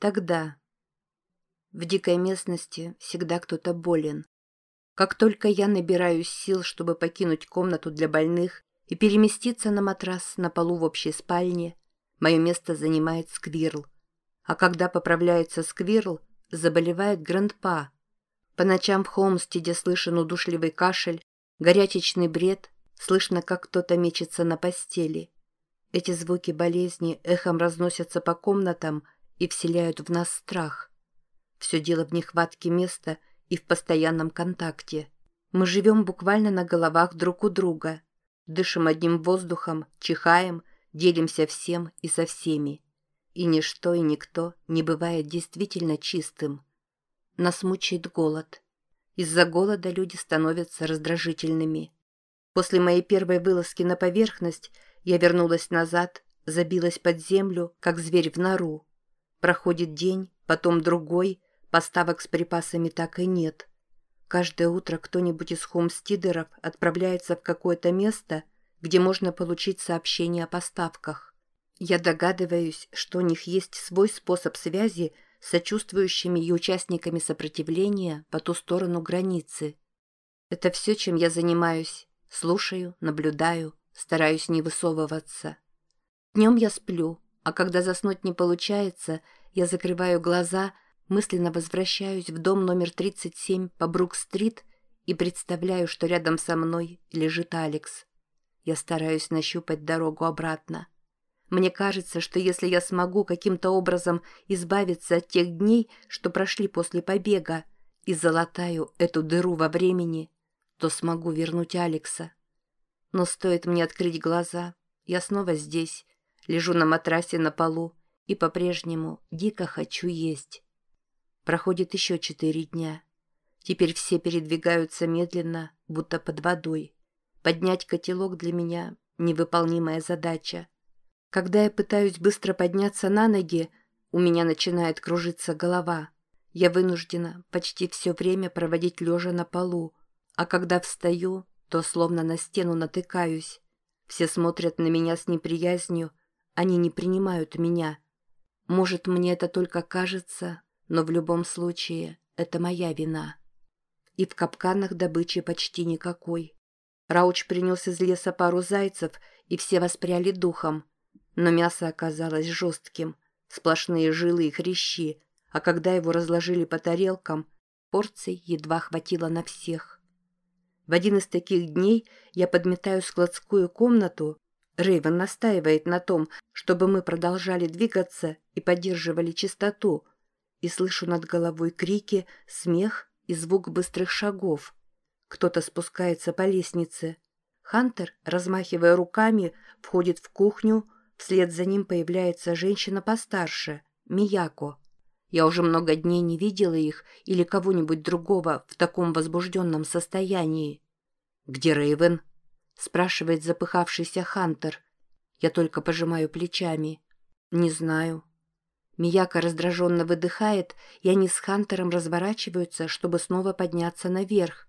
Тогда. В дикой местности всегда кто-то болен. Как только я набираюсь сил, чтобы покинуть комнату для больных и переместиться на матрас на полу в общей спальне, мое место занимает сквирл. А когда поправляется сквирл, заболевает грандпа. По ночам в Холмстеде слышен удушливый кашель, горячечный бред, слышно, как кто-то мечется на постели. Эти звуки болезни эхом разносятся по комнатам и вселяют в нас страх. Все дело в нехватке места и в постоянном контакте. Мы живем буквально на головах друг у друга. Дышим одним воздухом, чихаем, делимся всем и со всеми. И ничто и никто не бывает действительно чистым. Нас мучает голод. Из-за голода люди становятся раздражительными. После моей первой вылазки на поверхность я вернулась назад, забилась под землю, как зверь в нору. Проходит день, потом другой, поставок с припасами так и нет. Каждое утро кто-нибудь из хомстидеров отправляется в какое-то место, где можно получить сообщение о поставках. Я догадываюсь, что у них есть свой способ связи с сочувствующими и участниками сопротивления по ту сторону границы. Это все, чем я занимаюсь. Слушаю, наблюдаю, стараюсь не высовываться. Днем я сплю, а когда заснуть не получается, я закрываю глаза, мысленно возвращаюсь в дом номер 37 по Брук-стрит и представляю, что рядом со мной лежит Алекс. Я стараюсь нащупать дорогу обратно. Мне кажется, что если я смогу каким-то образом избавиться от тех дней, что прошли после побега, и залатаю эту дыру во времени, то смогу вернуть Алекса. Но стоит мне открыть глаза, я снова здесь, лежу на матрасе на полу и по-прежнему дико хочу есть. Проходит еще четыре дня. Теперь все передвигаются медленно, будто под водой. Поднять котелок для меня — невыполнимая задача. Когда я пытаюсь быстро подняться на ноги, у меня начинает кружиться голова. Я вынуждена почти все время проводить лежа на полу, а когда встаю, то словно на стену натыкаюсь. Все смотрят на меня с неприязнью, они не принимают меня. Может, мне это только кажется, но в любом случае это моя вина. И в капканах добычи почти никакой. Рауч принес из леса пару зайцев, и все воспряли духом. Но мясо оказалось жестким, сплошные жилы и хрящи, а когда его разложили по тарелкам, порций едва хватило на всех. В один из таких дней я подметаю складскую комнату Рейвен настаивает на том, чтобы мы продолжали двигаться и поддерживали чистоту, и слышу над головой крики, смех и звук быстрых шагов. Кто-то спускается по лестнице. Хантер, размахивая руками, входит в кухню, вслед за ним появляется женщина постарше, Мияко. Я уже много дней не видела их или кого-нибудь другого в таком возбужденном состоянии. «Где Рейвен?» Спрашивает запыхавшийся Хантер. Я только пожимаю плечами. Не знаю. Мияка раздраженно выдыхает, и они с Хантером разворачиваются, чтобы снова подняться наверх.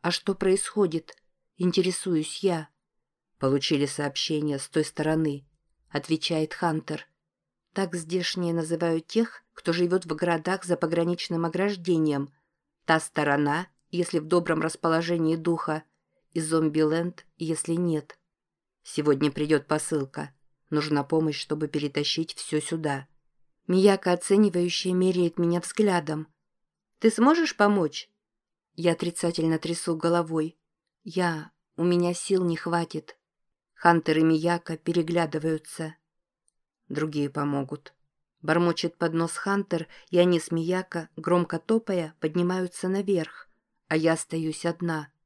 А что происходит? Интересуюсь я. Получили сообщение с той стороны, отвечает Хантер. Так здешние называют тех, кто живет в городах за пограничным ограждением. Та сторона, если в добром расположении духа, и Зомбиленд, если нет. Сегодня придет посылка. Нужна помощь, чтобы перетащить все сюда. Мияка оценивающая меряет меня взглядом. «Ты сможешь помочь?» Я отрицательно трясу головой. «Я... У меня сил не хватит». Хантер и Мияка переглядываются. Другие помогут. Бормочет под нос Хантер, и они с Мияка, громко топая, поднимаются наверх, а я остаюсь одна —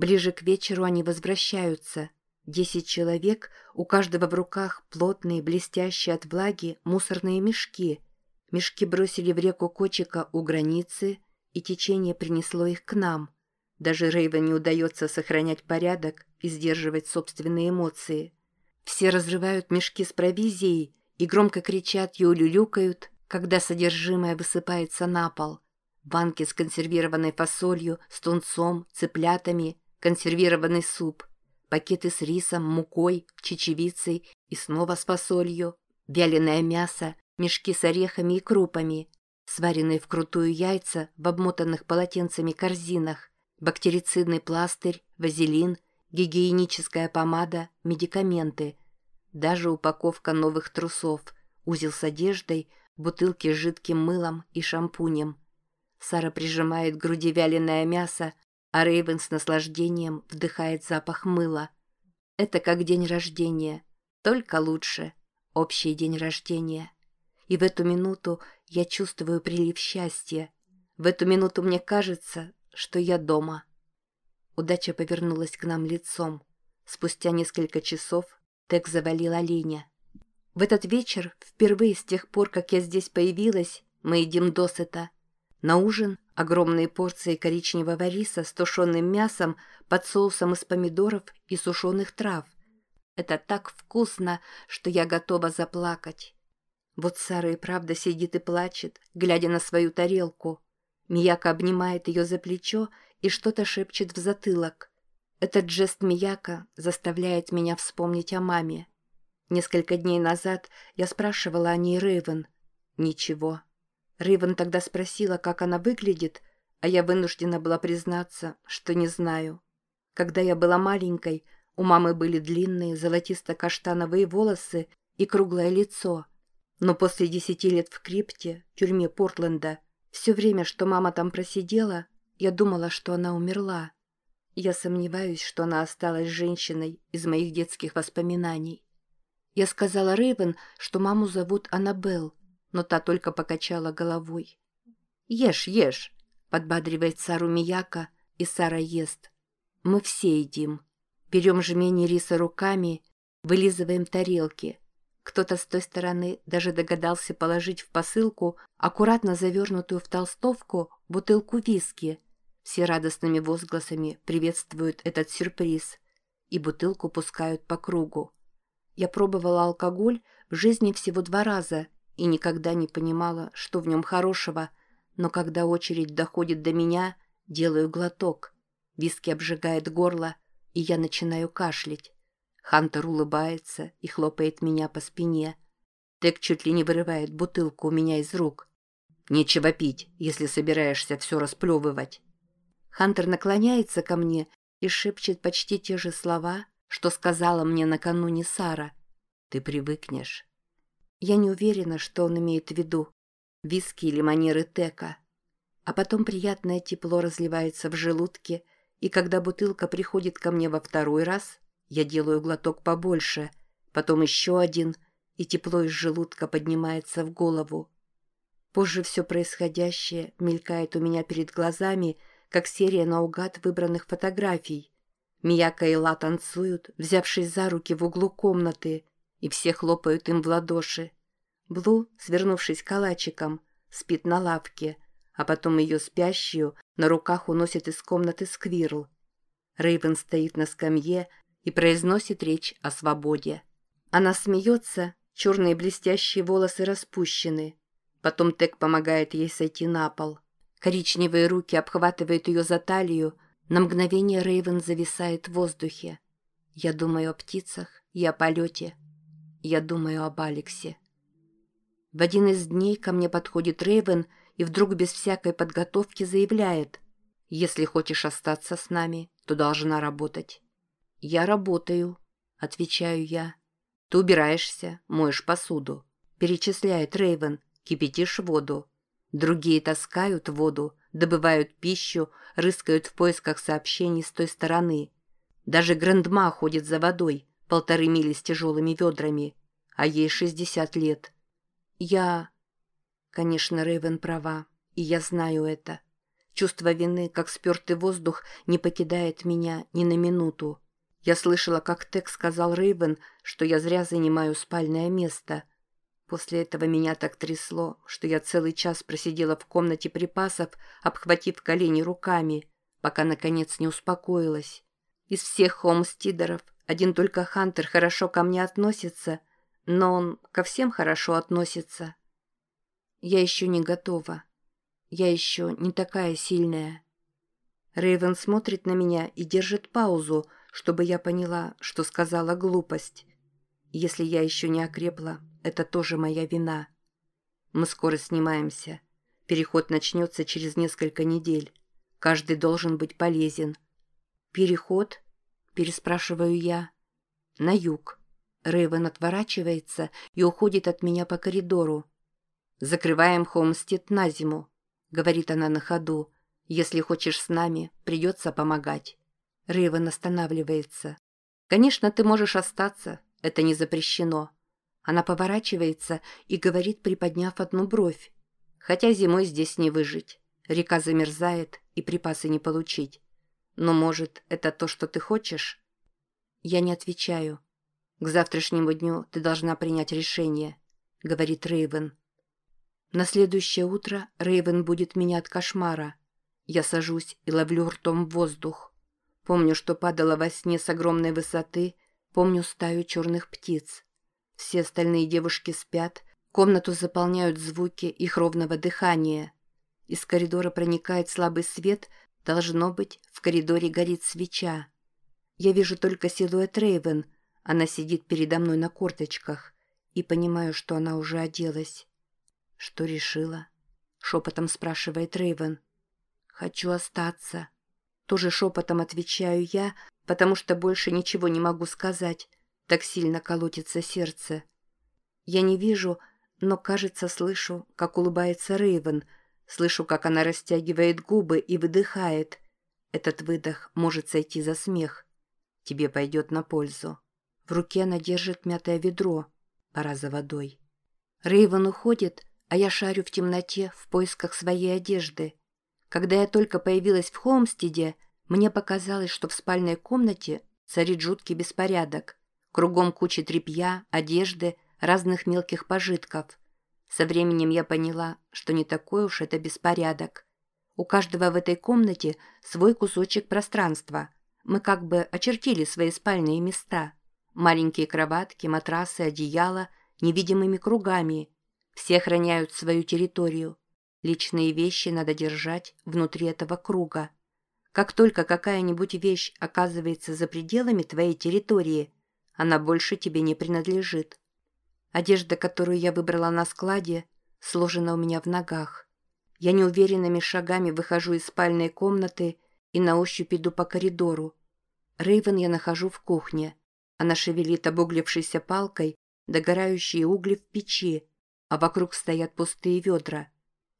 Ближе к вечеру они возвращаются. Десять человек, у каждого в руках плотные, блестящие от влаги мусорные мешки. Мешки бросили в реку Кочика у границы, и течение принесло их к нам. Даже Рейвен не удается сохранять порядок и сдерживать собственные эмоции. Все разрывают мешки с провизией и громко кричат и улюлюкают, когда содержимое высыпается на пол. Банки с консервированной фасолью, с тунцом, цыплятами, консервированный суп, пакеты с рисом, мукой, чечевицей и снова с фасолью, вяленое мясо, мешки с орехами и крупами, сваренные вкрутую яйца в обмотанных полотенцами корзинах, бактерицидный пластырь, вазелин, гигиеническая помада, медикаменты, даже упаковка новых трусов, узел с одеждой, бутылки с жидким мылом и шампунем. Сара прижимает к груди вяленое мясо, а Рейвен с наслаждением вдыхает запах мыла. Это как день рождения, только лучше. Общий день рождения. И в эту минуту я чувствую прилив счастья. В эту минуту мне кажется, что я дома. Удача повернулась к нам лицом. Спустя несколько часов Тек завалил оленя. В этот вечер, впервые с тех пор, как я здесь появилась, мы едим досыта. На ужин огромные порции коричневого риса с тушеным мясом под соусом из помидоров и сушеных трав. Это так вкусно, что я готова заплакать. Вот Сара и правда сидит и плачет, глядя на свою тарелку. Мияка обнимает ее за плечо и что-то шепчет в затылок. Этот жест Мияка заставляет меня вспомнить о маме. Несколько дней назад я спрашивала о ней Рейвен. Ничего. Рейвен тогда спросила, как она выглядит, а я вынуждена была признаться, что не знаю. Когда я была маленькой, у мамы были длинные золотисто-каштановые волосы и круглое лицо. Но после десяти лет в крипте, тюрьме Портленда, все время, что мама там просидела, я думала, что она умерла. Я сомневаюсь, что она осталась женщиной из моих детских воспоминаний. Я сказала Рейвен, что маму зовут Аннабелл, но та только покачала головой. «Ешь, ешь!» — подбадривает Сару Мияка, и Сара ест. «Мы все едим. Берем жмени риса руками, вылизываем тарелки. Кто-то с той стороны даже догадался положить в посылку, аккуратно завернутую в толстовку, бутылку виски. Все радостными возгласами приветствуют этот сюрприз и бутылку пускают по кругу. Я пробовала алкоголь в жизни всего два раза — и никогда не понимала, что в нем хорошего, но когда очередь доходит до меня, делаю глоток. Виски обжигает горло, и я начинаю кашлять. Хантер улыбается и хлопает меня по спине. Тек чуть ли не вырывает бутылку у меня из рук. «Нечего пить, если собираешься все расплевывать». Хантер наклоняется ко мне и шепчет почти те же слова, что сказала мне накануне Сара. «Ты привыкнешь». Я не уверена, что он имеет в виду. Виски или манеры Тека. А потом приятное тепло разливается в желудке, и когда бутылка приходит ко мне во второй раз, я делаю глоток побольше, потом еще один, и тепло из желудка поднимается в голову. Позже все происходящее мелькает у меня перед глазами, как серия наугад выбранных фотографий. Мияка и Ла танцуют, взявшись за руки в углу комнаты, и все хлопают им в ладоши. Блу, свернувшись калачиком, спит на лавке, а потом ее спящую на руках уносит из комнаты Сквирл. Рейвен стоит на скамье и произносит речь о свободе. Она смеется, черные блестящие волосы распущены. Потом Тек помогает ей сойти на пол. Коричневые руки обхватывают ее за талию, на мгновение Рейвен зависает в воздухе. Я думаю о птицах и о полете. Я думаю об Алексе. В один из дней ко мне подходит Рейвен и вдруг без всякой подготовки заявляет, «Если хочешь остаться с нами, то должна работать». «Я работаю», — отвечаю я. «Ты убираешься, моешь посуду», — перечисляет Рейвен, «кипятишь воду». Другие таскают воду, добывают пищу, рыскают в поисках сообщений с той стороны. Даже Грандма ходит за водой, полторы мили с тяжелыми ведрами, а ей шестьдесят лет. Я... Конечно, Рейвен права, и я знаю это. Чувство вины, как спертый воздух, не покидает меня ни на минуту. Я слышала, как Тек сказал Рейвен, что я зря занимаю спальное место. После этого меня так трясло, что я целый час просидела в комнате припасов, обхватив колени руками, пока, наконец, не успокоилась. Из всех хомстидеров один только Хантер хорошо ко мне относится, но он ко всем хорошо относится. Я еще не готова. Я еще не такая сильная. Рейвен смотрит на меня и держит паузу, чтобы я поняла, что сказала глупость. Если я еще не окрепла, это тоже моя вина. Мы скоро снимаемся. Переход начнется через несколько недель. Каждый должен быть полезен. «Переход?» – переспрашиваю я. «На юг». Рейвен отворачивается и уходит от меня по коридору. «Закрываем Холмстед на зиму», — говорит она на ходу. «Если хочешь с нами, придется помогать». Рейвен останавливается. «Конечно, ты можешь остаться. Это не запрещено». Она поворачивается и говорит, приподняв одну бровь. «Хотя зимой здесь не выжить. Река замерзает, и припасы не получить. Но, может, это то, что ты хочешь?» Я не отвечаю. «К завтрашнему дню ты должна принять решение», — говорит Рейвен. На следующее утро Рейвен будет меня от кошмара. Я сажусь и ловлю ртом воздух. Помню, что падала во сне с огромной высоты, помню стаю черных птиц. Все остальные девушки спят, комнату заполняют звуки их ровного дыхания. Из коридора проникает слабый свет, должно быть, в коридоре горит свеча. Я вижу только силуэт Рейвен — она сидит передо мной на корточках, и понимаю, что она уже оделась. «Что решила?» — шепотом спрашивает Рейвен. «Хочу остаться». Тоже шепотом отвечаю я, потому что больше ничего не могу сказать. Так сильно колотится сердце. Я не вижу, но, кажется, слышу, как улыбается Рейвен. Слышу, как она растягивает губы и выдыхает. Этот выдох может сойти за смех. Тебе пойдет на пользу. В руке она держит мятое ведро. Пора за водой. Рейвен уходит, а я шарю в темноте в поисках своей одежды. Когда я только появилась в Холмстеде, мне показалось, что в спальной комнате царит жуткий беспорядок. Кругом куча тряпья, одежды, разных мелких пожитков. Со временем я поняла, что не такой уж это беспорядок. У каждого в этой комнате свой кусочек пространства. Мы как бы очертили свои спальные места. Маленькие кроватки, матрасы, одеяла невидимыми кругами. Все охраняют свою территорию. Личные вещи надо держать внутри этого круга. Как только какая-нибудь вещь оказывается за пределами твоей территории, она больше тебе не принадлежит. Одежда, которую я выбрала на складе, сложена у меня в ногах. Я неуверенными шагами выхожу из спальной комнаты и на ощупь иду по коридору. Рейвен я нахожу в кухне. Она шевелит обуглившейся палкой догорающие угли в печи, а вокруг стоят пустые ведра.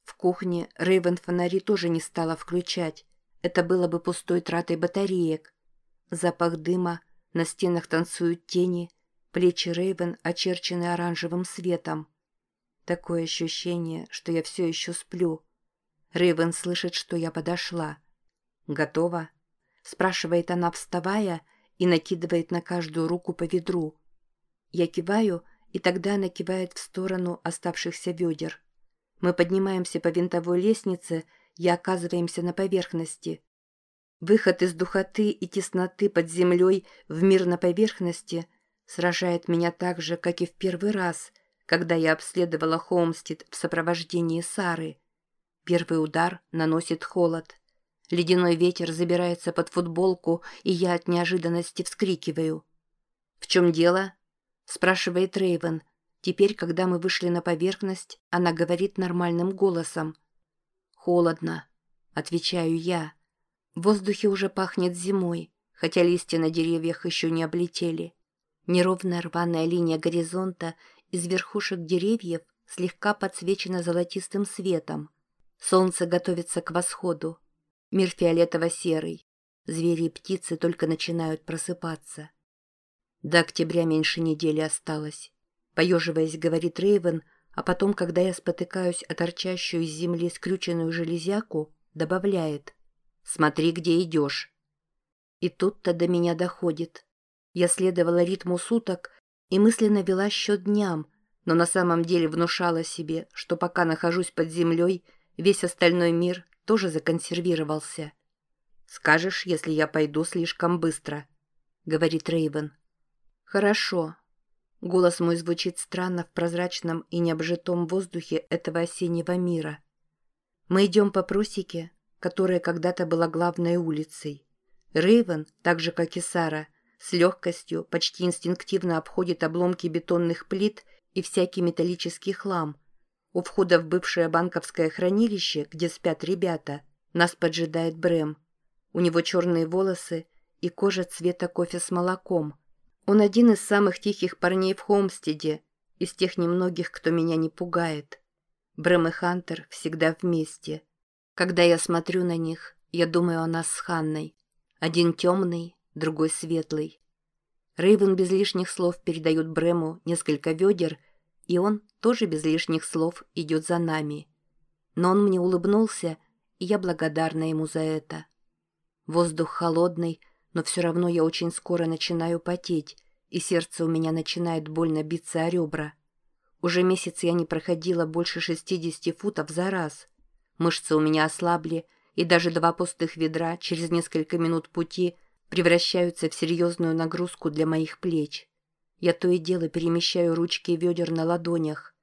В кухне Рейвен фонари тоже не стала включать. Это было бы пустой тратой батареек. Запах дыма, на стенах танцуют тени, плечи Рейвен очерчены оранжевым светом. Такое ощущение, что я все еще сплю. Рейвен слышит, что я подошла. «Готова?» — спрашивает она, вставая и накидывает на каждую руку по ведру. Я киваю, и тогда она кивает в сторону оставшихся ведер. Мы поднимаемся по винтовой лестнице и оказываемся на поверхности. Выход из духоты и тесноты под землей в мир на поверхности сражает меня так же, как и в первый раз, когда я обследовала Холмстед в сопровождении Сары. Первый удар наносит холод. Ледяной ветер забирается под футболку, и я от неожиданности вскрикиваю. «В чем дело?» – спрашивает Рейвен. Теперь, когда мы вышли на поверхность, она говорит нормальным голосом. «Холодно», – отвечаю я. В воздухе уже пахнет зимой, хотя листья на деревьях еще не облетели. Неровная рваная линия горизонта из верхушек деревьев слегка подсвечена золотистым светом. Солнце готовится к восходу. Мир фиолетово-серый. Звери и птицы только начинают просыпаться. До октября меньше недели осталось. Поеживаясь, говорит Рейвен, а потом, когда я спотыкаюсь о торчащую из земли скрюченную железяку, добавляет «Смотри, где идешь». И тут-то до меня доходит. Я следовала ритму суток и мысленно вела счет дням, но на самом деле внушала себе, что пока нахожусь под землей, весь остальной мир тоже законсервировался. «Скажешь, если я пойду слишком быстро», — говорит Рейвен. «Хорошо». Голос мой звучит странно в прозрачном и необжитом воздухе этого осеннего мира. Мы идем по прусике, которая когда-то была главной улицей. Рейвен, так же как и Сара, с легкостью, почти инстинктивно обходит обломки бетонных плит и всякий металлический хлам. У входа в бывшее банковское хранилище, где спят ребята, нас поджидает Брэм. У него черные волосы и кожа цвета кофе с молоком. Он один из самых тихих парней в Холмстеде, из тех немногих, кто меня не пугает. Брэм и Хантер всегда вместе. Когда я смотрю на них, я думаю о нас с Ханной. Один темный, другой светлый. Рейвен без лишних слов передает Брэму несколько ведер, и он тоже без лишних слов идет за нами. Но он мне улыбнулся, и я благодарна ему за это. Воздух холодный, но все равно я очень скоро начинаю потеть, и сердце у меня начинает больно биться о ребра. Уже месяц я не проходила больше 60 футов за раз. Мышцы у меня ослабли, и даже два пустых ведра через несколько минут пути превращаются в серьезную нагрузку для моих плеч. Я то и дело перемещаю ручки ведер на ладонях.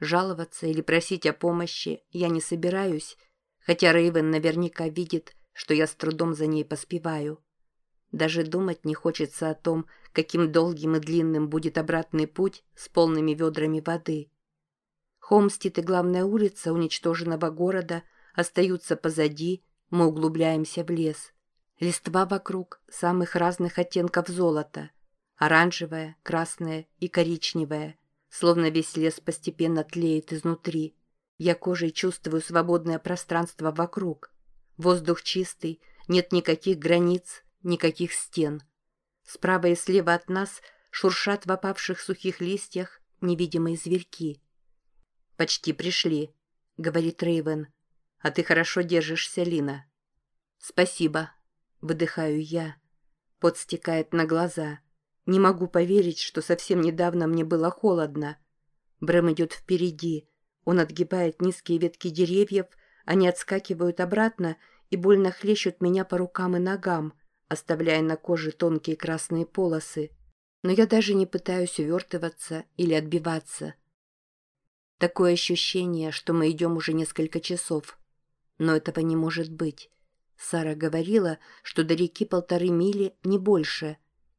Жаловаться или просить о помощи я не собираюсь, хотя Рейвен наверняка видит, что я с трудом за ней поспеваю. Даже думать не хочется о том, каким долгим и длинным будет обратный путь с полными ведрами воды. Холмстит и главная улица уничтоженного города остаются позади, мы углубляемся в лес. Листва вокруг самых разных оттенков золота. Оранжевая, красная и коричневая. Словно весь лес постепенно тлеет изнутри. Я кожей чувствую свободное пространство вокруг. Воздух чистый, нет никаких границ, никаких стен. Справа и слева от нас шуршат в опавших сухих листьях невидимые зверьки. «Почти пришли», — говорит Рейвен. «А ты хорошо держишься, Лина». «Спасибо», — выдыхаю я. Пот стекает на глаза. Не могу поверить, что совсем недавно мне было холодно. Брэм идет впереди. Он отгибает низкие ветки деревьев, они отскакивают обратно и больно хлещут меня по рукам и ногам, оставляя на коже тонкие красные полосы. Но я даже не пытаюсь увертываться или отбиваться. Такое ощущение, что мы идем уже несколько часов. Но этого не может быть. Сара говорила, что до реки полторы мили, не больше.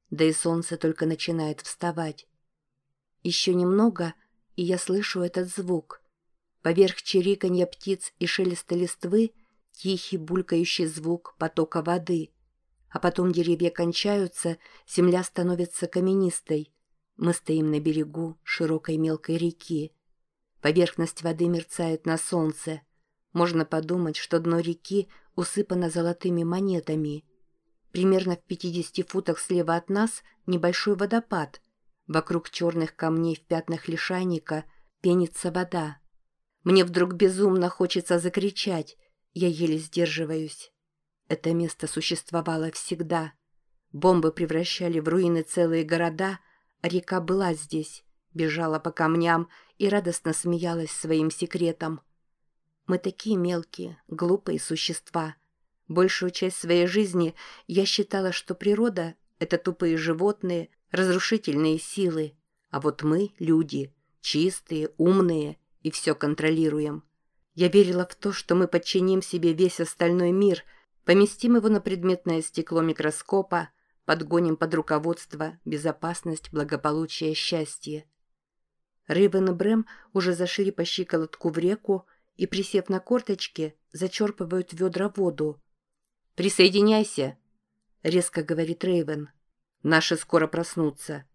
Да и солнце только начинает вставать. Еще немного, и я слышу этот звук. Поверх чириканья птиц и шелеста листвы тихий булькающий звук потока воды. А потом деревья кончаются, земля становится каменистой. Мы стоим на берегу широкой мелкой реки. Поверхность воды мерцает на солнце. Можно подумать, что дно реки усыпана золотыми монетами. Примерно в 50 футах слева от нас небольшой водопад. Вокруг черных камней в пятнах лишайника пенится вода. Мне вдруг безумно хочется закричать. Я еле сдерживаюсь. Это место существовало всегда. Бомбы превращали в руины целые города, а река была здесь, бежала по камням и радостно смеялась своим секретом. Мы такие мелкие, глупые существа. Большую часть своей жизни я считала, что природа — это тупые животные, разрушительные силы. А вот мы — люди, чистые, умные и все контролируем. Я верила в то, что мы подчиним себе весь остальной мир, поместим его на предметное стекло микроскопа, подгоним под руководство безопасность, благополучие, счастье. Рыбен и Брэм уже зашли по щиколотку в реку, и, присев на корточки, зачерпывают ведра воду. «Присоединяйся!» — резко говорит Рейвен. «Наши скоро проснутся».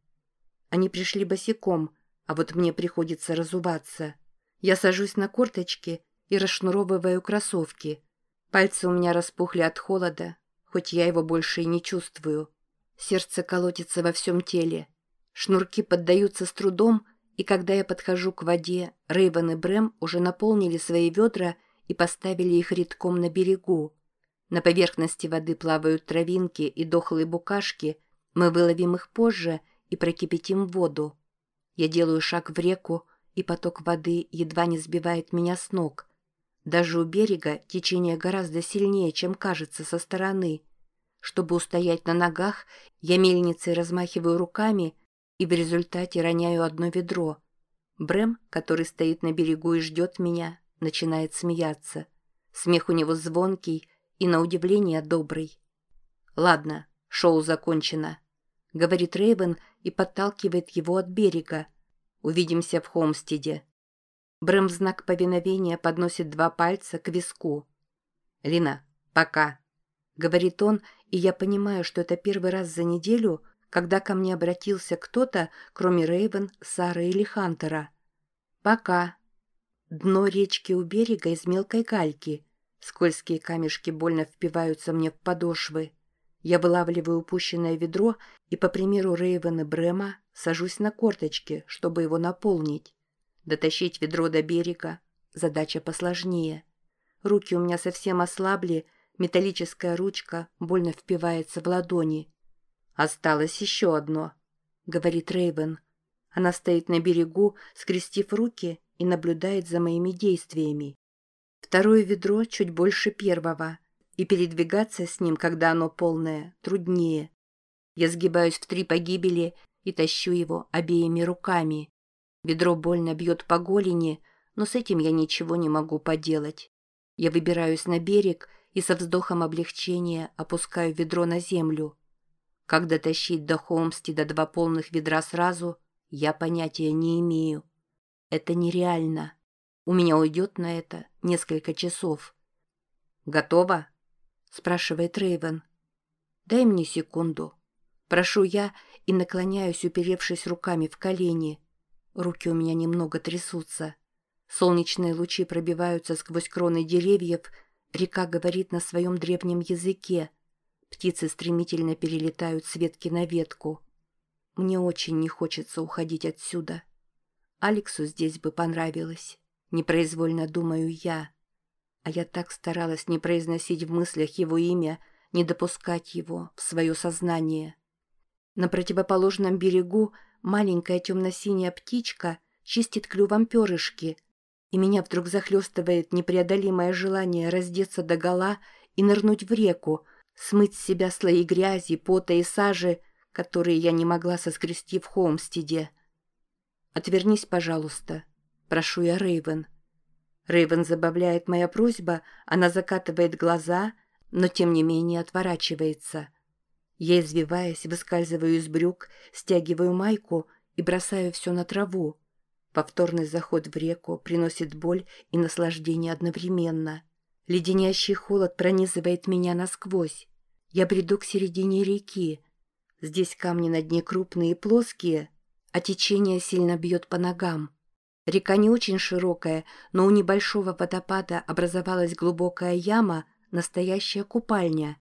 Они пришли босиком, а вот мне приходится разуваться. Я сажусь на корточки и расшнуровываю кроссовки. Пальцы у меня распухли от холода, хоть я его больше и не чувствую. Сердце колотится во всем теле. Шнурки поддаются с трудом, и когда я подхожу к воде, Рейвен и Брэм уже наполнили свои ведра и поставили их редком на берегу. На поверхности воды плавают травинки и дохлые букашки, мы выловим их позже и прокипятим воду. Я делаю шаг в реку, и поток воды едва не сбивает меня с ног. Даже у берега течение гораздо сильнее, чем кажется со стороны. Чтобы устоять на ногах, я мельницей размахиваю руками и в результате роняю одно ведро. Брэм, который стоит на берегу и ждет меня, начинает смеяться. Смех у него звонкий и, на удивление, добрый. «Ладно, шоу закончено», — говорит Рейвен и подталкивает его от берега. «Увидимся в Холмстеде». Брэм в знак повиновения подносит два пальца к виску. «Лина, пока», — говорит он, и я понимаю, что это первый раз за неделю, когда ко мне обратился кто-то, кроме Рейвен, Сары или Хантера. «Пока». Дно речки у берега из мелкой гальки. Скользкие камешки больно впиваются мне в подошвы. Я вылавливаю упущенное ведро и, по примеру Рейвен и Брэма, сажусь на корточки, чтобы его наполнить. Дотащить ведро до берега – задача посложнее. Руки у меня совсем ослабли, металлическая ручка больно впивается в ладони. «Осталось еще одно», — говорит Рейвен. Она стоит на берегу, скрестив руки и наблюдает за моими действиями. Второе ведро чуть больше первого, и передвигаться с ним, когда оно полное, труднее. Я сгибаюсь в три погибели и тащу его обеими руками. Ведро больно бьет по голени, но с этим я ничего не могу поделать. Я выбираюсь на берег и со вздохом облегчения опускаю ведро на землю. Как дотащить до Холмстида два полных ведра сразу, я понятия не имею. Это нереально. У меня уйдет на это несколько часов. «Готово?» – спрашивает Рейвен. «Дай мне секунду». Прошу я и наклоняюсь, уперевшись руками в колени. Руки у меня немного трясутся. Солнечные лучи пробиваются сквозь кроны деревьев, река говорит на своем древнем языке. Птицы стремительно перелетают с ветки на ветку. Мне очень не хочется уходить отсюда. Алексу здесь бы понравилось. Непроизвольно думаю я. А я так старалась не произносить в мыслях его имя, не допускать его в свое сознание. На противоположном берегу маленькая темно-синяя птичка чистит клювом перышки, и меня вдруг захлестывает непреодолимое желание раздеться догола и нырнуть в реку, смыть с себя слои грязи, пота и сажи, которые я не могла соскрести в Холмстеде. «Отвернись, пожалуйста», — прошу я Рейвен. Рейвен забавляет моя просьба, она закатывает глаза, но тем не менее отворачивается. Я, извиваясь, выскальзываю из брюк, стягиваю майку и бросаю все на траву. Повторный заход в реку приносит боль и наслаждение одновременно. Леденящий холод пронизывает меня насквозь. Я бреду к середине реки. Здесь камни на дне крупные и плоские, а течение сильно бьет по ногам. Река не очень широкая, но у небольшого водопада образовалась глубокая яма, настоящая купальня.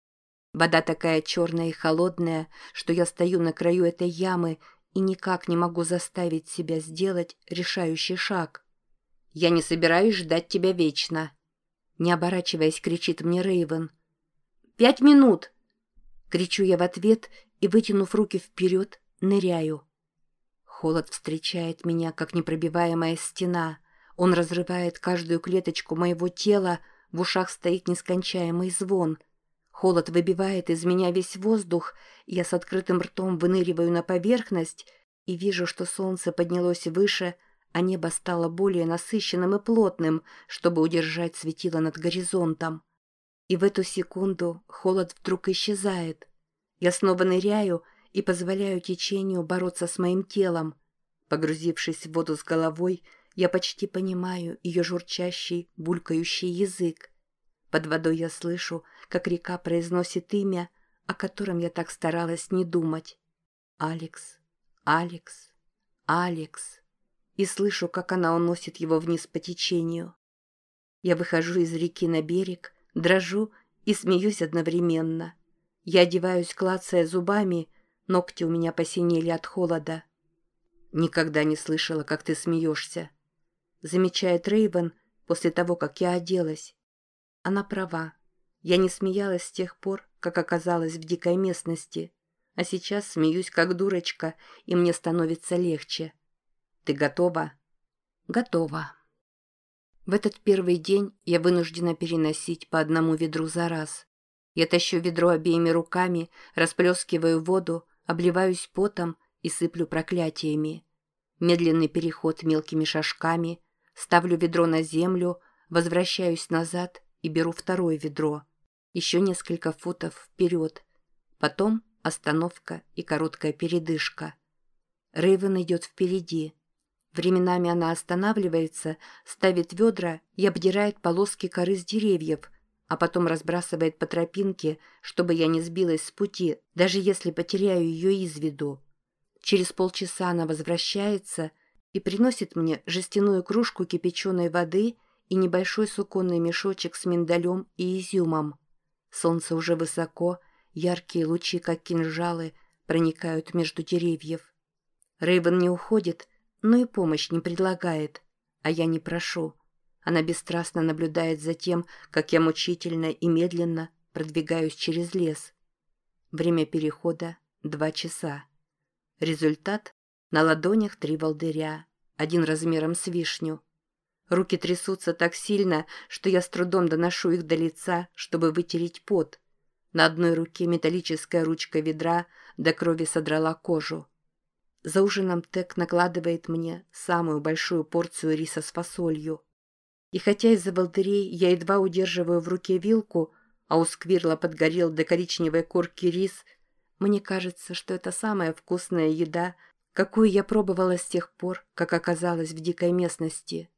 Вода такая черная и холодная, что я стою на краю этой ямы и никак не могу заставить себя сделать решающий шаг. «Я не собираюсь ждать тебя вечно», — не оборачиваясь, кричит мне Рейвен. «Пять минут!» — кричу я в ответ и, вытянув руки вперед, ныряю. Холод встречает меня, как непробиваемая стена. Он разрывает каждую клеточку моего тела, в ушах стоит нескончаемый звон — Холод выбивает из меня весь воздух, я с открытым ртом выныриваю на поверхность и вижу, что солнце поднялось выше, а небо стало более насыщенным и плотным, чтобы удержать светило над горизонтом. И в эту секунду холод вдруг исчезает. Я снова ныряю и позволяю течению бороться с моим телом. Погрузившись в воду с головой, я почти понимаю ее журчащий, булькающий язык. Под водой я слышу, как река произносит имя, о котором я так старалась не думать. Алекс, Алекс, Алекс. И слышу, как она уносит его вниз по течению. Я выхожу из реки на берег, дрожу и смеюсь одновременно. Я одеваюсь, клацая зубами, ногти у меня посинели от холода. «Никогда не слышала, как ты смеешься», — замечает Рейвен после того, как я оделась. Она права. Я не смеялась с тех пор, как оказалась в дикой местности. А сейчас смеюсь как дурочка, и мне становится легче. Ты готова? Готова. В этот первый день я вынуждена переносить по одному ведру за раз. Я тащу ведро обеими руками, расплескиваю воду, обливаюсь потом и сыплю проклятиями. Медленный переход мелкими шажками, ставлю ведро на землю, возвращаюсь назад и беру второе ведро. Еще несколько футов вперед. Потом остановка и короткая передышка. Рейвен идет впереди. Временами она останавливается, ставит ведра и обдирает полоски коры с деревьев, а потом разбрасывает по тропинке, чтобы я не сбилась с пути, даже если потеряю ее из виду. Через полчаса она возвращается и приносит мне жестяную кружку кипяченой воды и небольшой суконный мешочек с миндалем и изюмом. Солнце уже высоко, яркие лучи, как кинжалы, проникают между деревьев. Рейвен не уходит, но и помощь не предлагает, а я не прошу. Она бесстрастно наблюдает за тем, как я мучительно и медленно продвигаюсь через лес. Время перехода — два часа. Результат — на ладонях три волдыря, один размером с вишню. Руки трясутся так сильно, что я с трудом доношу их до лица, чтобы вытереть пот. На одной руке металлическая ручка ведра до крови содрала кожу. За ужином Тек накладывает мне самую большую порцию риса с фасолью. И хотя из-за волдырей я едва удерживаю в руке вилку, а у сквирла подгорел до коричневой корки рис, мне кажется, что это самая вкусная еда, какую я пробовала с тех пор, как оказалась в дикой местности.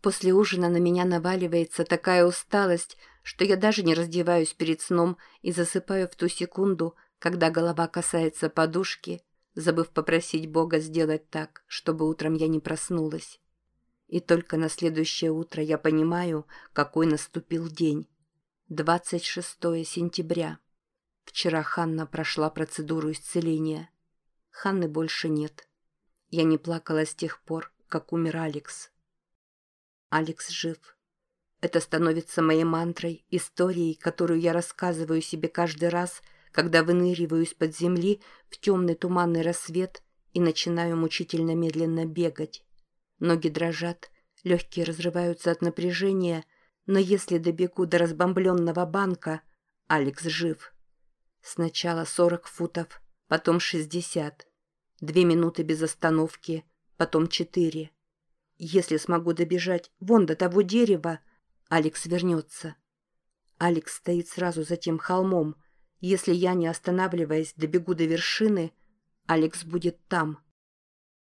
После ужина на меня наваливается такая усталость, что я даже не раздеваюсь перед сном и засыпаю в ту секунду, когда голова касается подушки – забыв попросить Бога сделать так, чтобы утром я не проснулась. И только на следующее утро я понимаю, какой наступил день. 26 сентября. Вчера Ханна прошла процедуру исцеления. Ханны больше нет. Я не плакала с тех пор, как умер Алекс. Алекс жив. Это становится моей мантрой, историей, которую я рассказываю себе каждый раз – когда выныриваю из-под земли в темный туманный рассвет и начинаю мучительно медленно бегать. Ноги дрожат, легкие разрываются от напряжения, но если добегу до разбомбленного банка, Алекс жив. Сначала сорок футов, потом шестьдесят. Две минуты без остановки, потом четыре. Если смогу добежать вон до того дерева, Алекс вернется. Алекс стоит сразу за тем холмом — если я, не останавливаясь, добегу до вершины, Алекс будет там.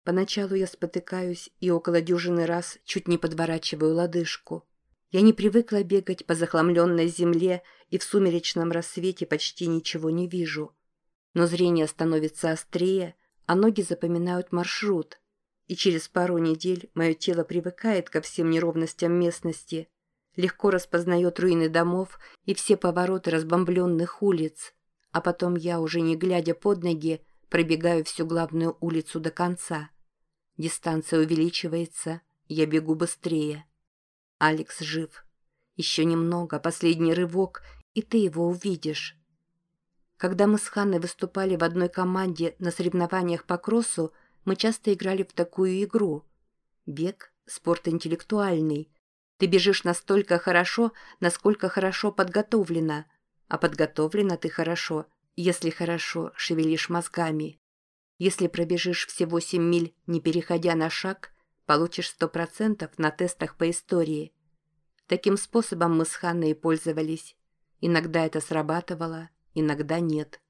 Поначалу я спотыкаюсь и около дюжины раз чуть не подворачиваю лодыжку. Я не привыкла бегать по захламленной земле и в сумеречном рассвете почти ничего не вижу. Но зрение становится острее, а ноги запоминают маршрут. И через пару недель мое тело привыкает ко всем неровностям местности – легко распознает руины домов и все повороты разбомбленных улиц, а потом я, уже не глядя под ноги, пробегаю всю главную улицу до конца. Дистанция увеличивается, я бегу быстрее. Алекс жив. Еще немного, последний рывок, и ты его увидишь. Когда мы с Ханной выступали в одной команде на соревнованиях по кроссу, мы часто играли в такую игру. Бег – спорт интеллектуальный – ты бежишь настолько хорошо, насколько хорошо подготовлена. А подготовлена ты хорошо, если хорошо шевелишь мозгами. Если пробежишь все восемь миль, не переходя на шаг, получишь сто процентов на тестах по истории. Таким способом мы с Ханной пользовались. Иногда это срабатывало, иногда нет.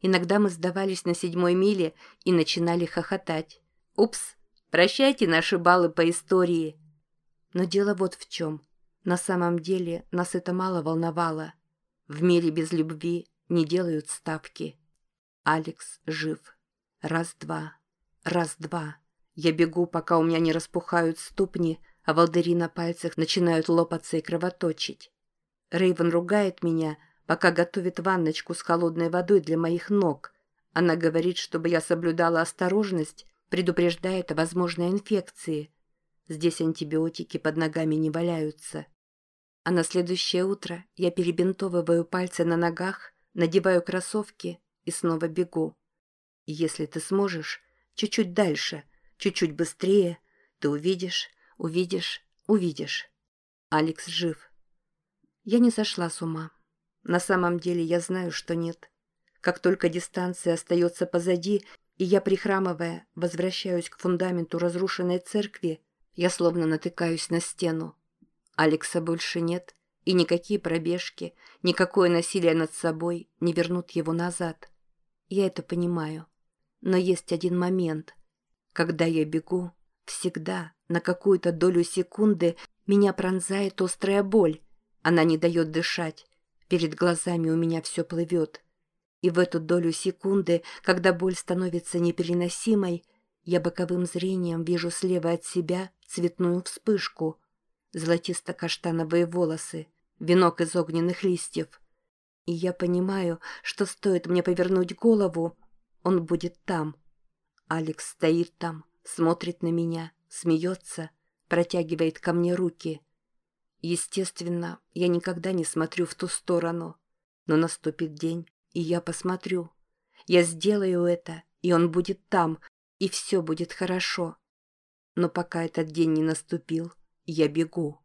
Иногда мы сдавались на седьмой миле и начинали хохотать. «Упс, прощайте наши баллы по истории», но дело вот в чем. На самом деле нас это мало волновало. В мире без любви не делают ставки. Алекс жив. Раз-два. Раз-два. Я бегу, пока у меня не распухают ступни, а волдыри на пальцах начинают лопаться и кровоточить. Рейвен ругает меня, пока готовит ванночку с холодной водой для моих ног. Она говорит, чтобы я соблюдала осторожность, предупреждает о возможной инфекции – Здесь антибиотики под ногами не валяются. А на следующее утро я перебинтовываю пальцы на ногах, надеваю кроссовки и снова бегу. если ты сможешь, чуть-чуть дальше, чуть-чуть быстрее, ты увидишь, увидишь, увидишь. Алекс жив. Я не сошла с ума. На самом деле я знаю, что нет. Как только дистанция остается позади, и я, прихрамывая, возвращаюсь к фундаменту разрушенной церкви, я словно натыкаюсь на стену. Алекса больше нет, и никакие пробежки, никакое насилие над собой не вернут его назад. Я это понимаю. Но есть один момент. Когда я бегу, Всегда, на какую-то долю секунды, меня пронзает острая боль. Она не дает дышать. Перед глазами у меня все плывет. И в эту долю секунды, когда боль становится непереносимой, я боковым зрением вижу слева от себя цветную вспышку. Золотисто-каштановые волосы, венок из огненных листьев. И я понимаю, что стоит мне повернуть голову, он будет там. Алекс стоит там, смотрит на меня, смеется, протягивает ко мне руки. Естественно, я никогда не смотрю в ту сторону. Но наступит день, и я посмотрю. Я сделаю это, и он будет там, и все будет хорошо. Но пока этот день не наступил, я бегу.